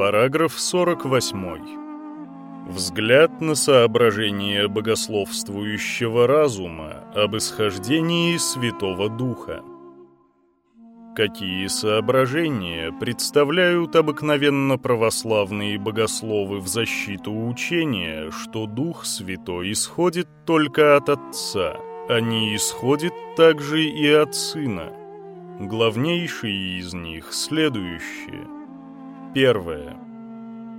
Параграф 48. Взгляд на соображение богословствующего разума об исхождении Святого Духа. Какие соображения представляют обыкновенно православные богословы в защиту учения, что Дух Святой исходит только от Отца, а не исходит также и от Сына? Главнейшие из них следующие. Первое.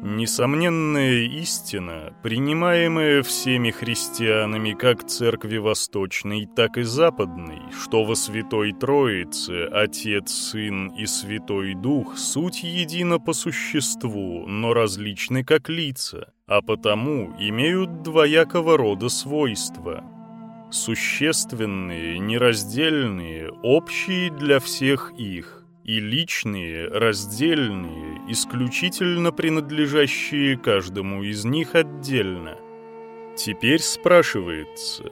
Несомненная истина, принимаемая всеми христианами как Церкви Восточной, так и Западной, что во Святой Троице Отец, Сын и Святой Дух суть едино по существу, но различны как лица, а потому имеют двоякого рода свойства. Существенные, нераздельные, общие для всех их, и личные, раздельные, исключительно принадлежащие каждому из них отдельно. Теперь спрашивается,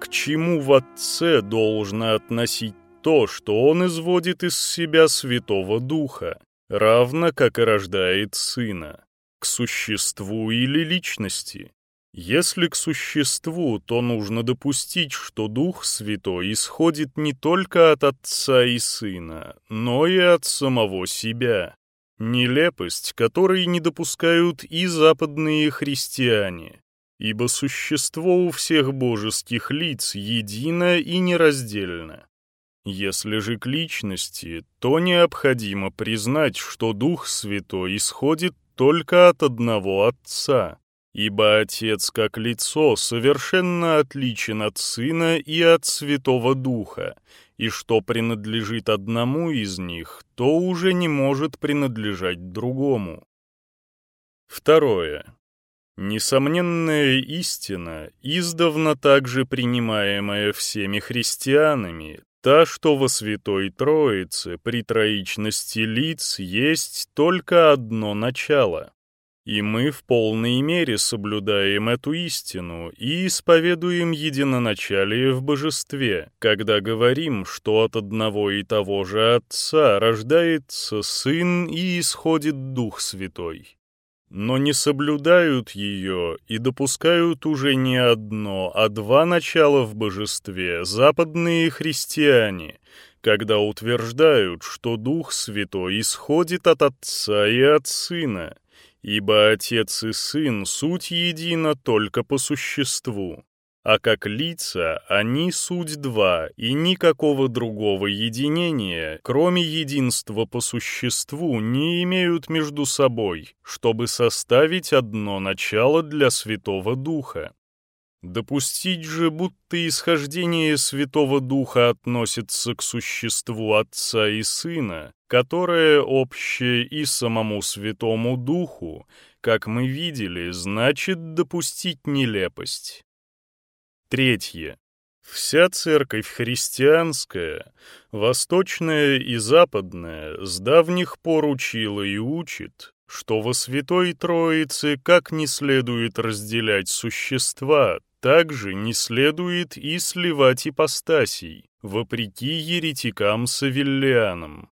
к чему в Отце должно относить то, что Он изводит из себя Святого Духа, равно как и рождает Сына, к существу или личности? Если к существу, то нужно допустить, что Дух Святой исходит не только от Отца и Сына, но и от самого себя. Нелепость, которой не допускают и западные христиане, ибо существо у всех божеских лиц едино и нераздельно. Если же к личности, то необходимо признать, что Дух Святой исходит только от одного Отца, Ибо Отец как лицо совершенно отличен от Сына и от Святого Духа, и что принадлежит одному из них, то уже не может принадлежать другому. Второе. Несомненная истина, издавна также принимаемая всеми христианами, та, что во Святой Троице при троичности лиц есть только одно начало. И мы в полной мере соблюдаем эту истину и исповедуем единоначалие в божестве, когда говорим, что от одного и того же Отца рождается Сын и исходит Дух Святой. Но не соблюдают ее и допускают уже не одно, а два начала в божестве западные христиане, когда утверждают, что Дух Святой исходит от Отца и от Сына, Ибо Отец и Сын суть едино только по существу, а как лица они суть два, и никакого другого единения, кроме единства по существу, не имеют между собой, чтобы составить одно начало для Святого Духа. Допустить же, будто исхождение Святого Духа относится к существу Отца и Сына, которое общее и самому Святому Духу, как мы видели, значит допустить нелепость. Третье. Вся церковь христианская, восточная и западная, с давних пор учила и учит, что во Святой Троице как не следует разделять существа, также не следует и сливать ипостасий, вопреки еретикам-савиллианам.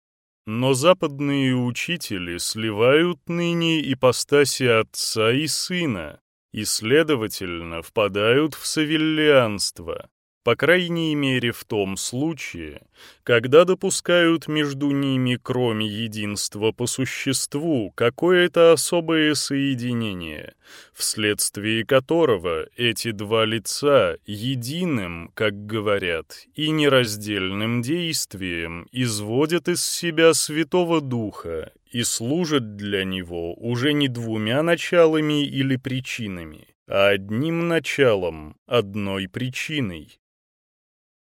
Но западные учители сливают ныне ипостаси отца и сына, и, следовательно, впадают в савиллианство, по крайней мере в том случае, когда допускают между ними, кроме единства по существу, какое-то особое соединение, вследствие которого эти два лица единым, как говорят, и нераздельным действием изводят из себя Святого Духа и служат для него уже не двумя началами или причинами, а одним началом, одной причиной.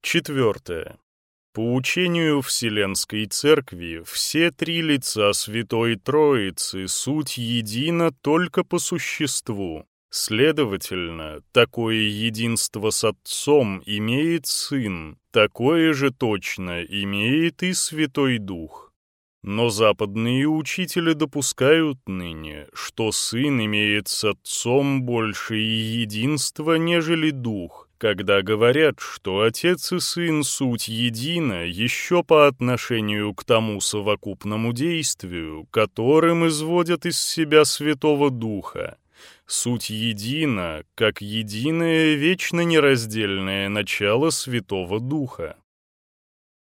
Четвертое. По учению Вселенской Церкви все три лица Святой Троицы суть едино только по существу. Следовательно, такое единство с Отцом имеет Сын, такое же точно имеет и Святой Дух. Но западные учители допускают ныне, что Сын имеет с Отцом больше единства, нежели Дух, когда говорят, что Отец и Сын суть едино еще по отношению к тому совокупному действию, которым изводят из себя Святого Духа, суть едина, как единое вечно нераздельное начало Святого Духа.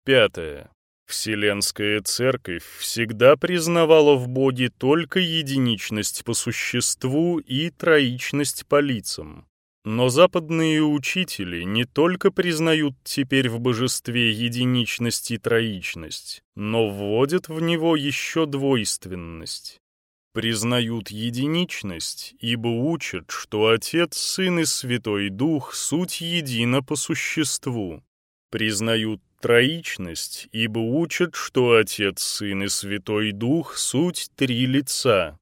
Пятое. Вселенская Церковь всегда признавала в Боге только единичность по существу и троичность по лицам. Но западные учители не только признают теперь в божестве единичность и троичность, но вводят в него еще двойственность. Признают единичность, ибо учат, что Отец, Сын и Святой Дух — суть едино по существу. Признают троичность, ибо учат, что Отец, Сын и Святой Дух — суть три лица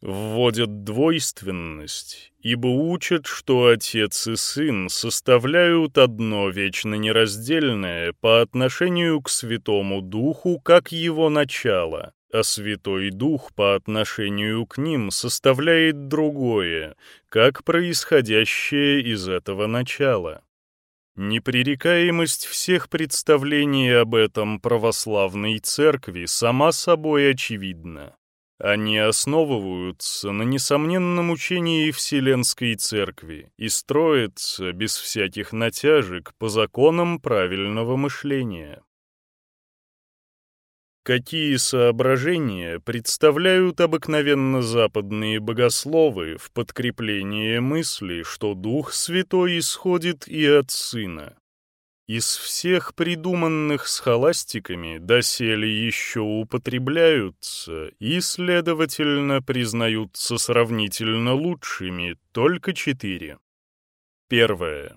вводят двойственность, ибо учат, что отец и сын составляют одно вечно нераздельное по отношению к Святому Духу как его начало, а Святой Дух по отношению к ним составляет другое, как происходящее из этого начала. Непререкаемость всех представлений об этом православной церкви сама собой очевидна. Они основываются на несомненном учении Вселенской Церкви и строятся без всяких натяжек по законам правильного мышления. Какие соображения представляют обыкновенно западные богословы в подкреплении мысли, что Дух Святой исходит и от Сына? Из всех придуманных схоластиками доселе еще употребляются и, следовательно, признаются сравнительно лучшими только четыре. Первое.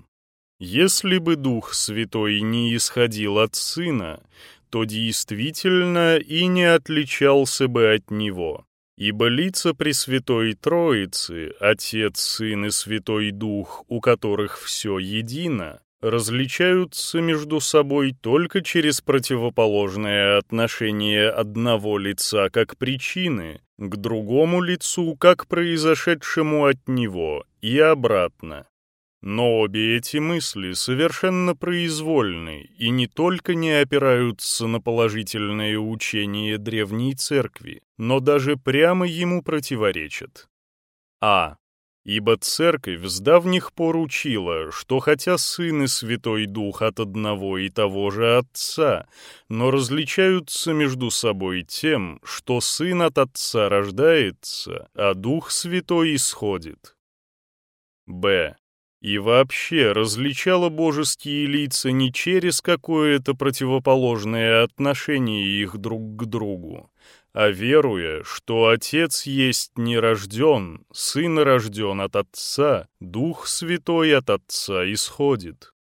Если бы Дух Святой не исходил от Сына, то действительно и не отличался бы от Него. Ибо лица Пресвятой Троицы, Отец, Сын и Святой Дух, у которых все едино, различаются между собой только через противоположное отношение одного лица как причины к другому лицу как произошедшему от него и обратно. Но обе эти мысли совершенно произвольны и не только не опираются на положительное учение Древней Церкви, но даже прямо ему противоречат. А. Ибо церковь с давних пор учила, что хотя Сын и Святой Дух от одного и того же Отца, но различаются между собой тем, что Сын от Отца рождается, а Дух Святой исходит. Б. И вообще различала божеские лица не через какое-то противоположное отношение их друг к другу, а веруя, что Отец есть не рожден, Сын рожден от Отца, Дух Святой от Отца исходит.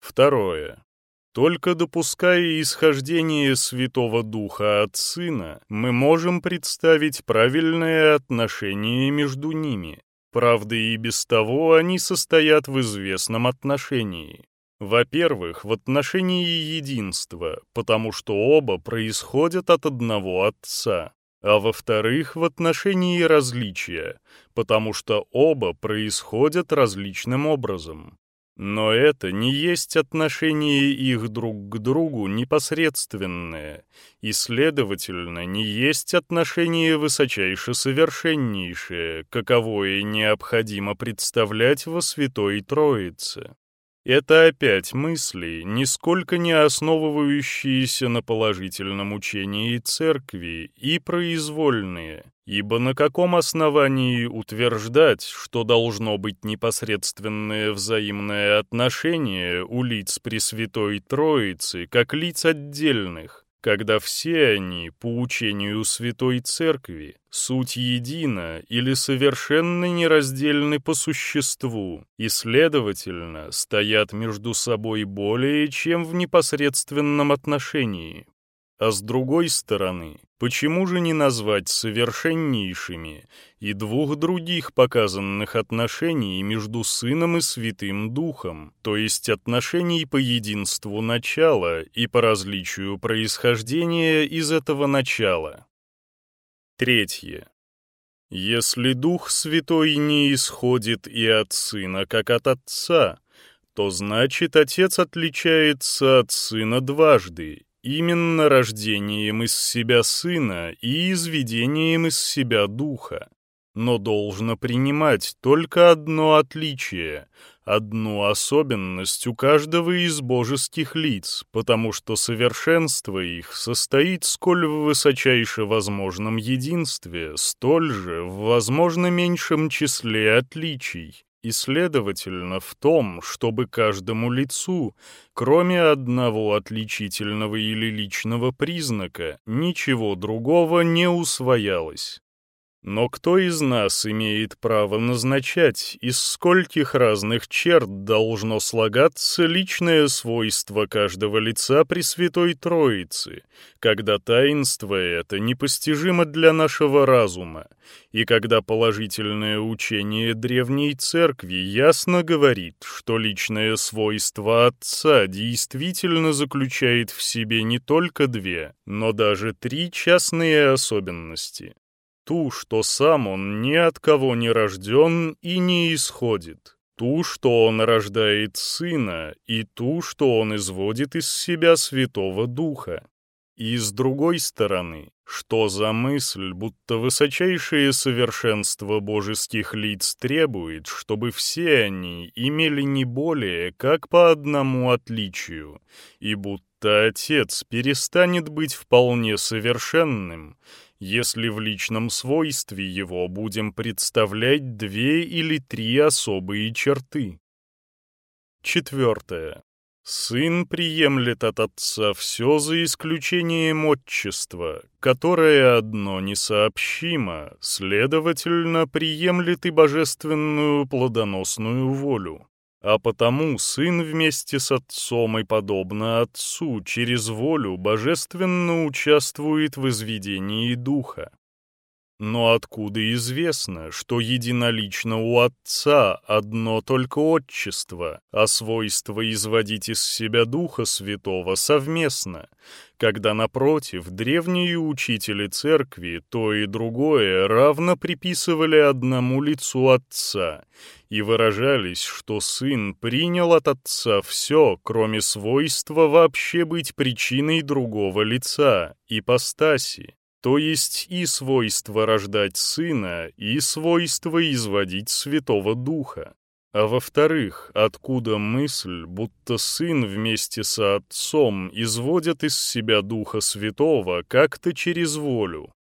Второе. Только допуская исхождение Святого Духа от Сына, мы можем представить правильное отношение между ними. Правда, и без того они состоят в известном отношении. Во-первых, в отношении единства, потому что оба происходят от одного Отца, а во-вторых, в отношении различия, потому что оба происходят различным образом. Но это не есть отношение их друг к другу непосредственное, и, следовательно, не есть отношение высочайше совершеннейшее, каковое необходимо представлять во Святой Троице. Это опять мысли, нисколько не основывающиеся на положительном учении церкви и произвольные, ибо на каком основании утверждать, что должно быть непосредственное взаимное отношение у лиц Пресвятой Троицы, как лиц отдельных, когда все они, по учению Святой Церкви, суть едина или совершенно нераздельны по существу и, следовательно, стоят между собой более чем в непосредственном отношении. А с другой стороны, почему же не назвать совершеннейшими и двух других показанных отношений между Сыном и Святым Духом, то есть отношений по единству начала и по различию происхождения из этого начала? Третье. Если Дух Святой не исходит и от Сына, как от Отца, то значит Отец отличается от Сына дважды, именно рождением из себя Сына и изведением из себя Духа. Но должно принимать только одно отличие, одну особенность у каждого из божеских лиц, потому что совершенство их состоит сколь в высочайше возможном единстве, столь же в возможно меньшем числе отличий, и, следовательно, в том, чтобы каждому лицу, кроме одного отличительного или личного признака, ничего другого не усвоялось. Но кто из нас имеет право назначать, из скольких разных черт должно слагаться личное свойство каждого лица Пресвятой Троицы, когда таинство это непостижимо для нашего разума, и когда положительное учение Древней Церкви ясно говорит, что личное свойство Отца действительно заключает в себе не только две, но даже три частные особенности ту, что сам он ни от кого не рожден и не исходит, ту, что он рождает сына, и ту, что он изводит из себя Святого Духа. И с другой стороны, что за мысль, будто высочайшее совершенство божеских лиц требует, чтобы все они имели не более, как по одному отличию, и будто Отец перестанет быть вполне совершенным, если в личном свойстве его будем представлять две или три особые черты. Четвертое. Сын приемлет от отца все за исключением отчества, которое одно несообщимо, следовательно, приемлет и божественную плодоносную волю. А потому сын вместе с отцом и подобно отцу через волю божественно участвует в изведении духа. Но откуда известно, что единолично у Отца одно только отчество, а свойство изводить из себя Духа Святого совместно, когда, напротив, древние учители Церкви то и другое равно приписывали одному лицу Отца и выражались, что Сын принял от Отца все, кроме свойства вообще быть причиной другого лица, ипостаси, то есть и свойство рождать сына, и свойство изводить Святого Духа. А во-вторых, откуда мысль, будто сын вместе со отцом изводят из себя Духа Святого как-то через волю,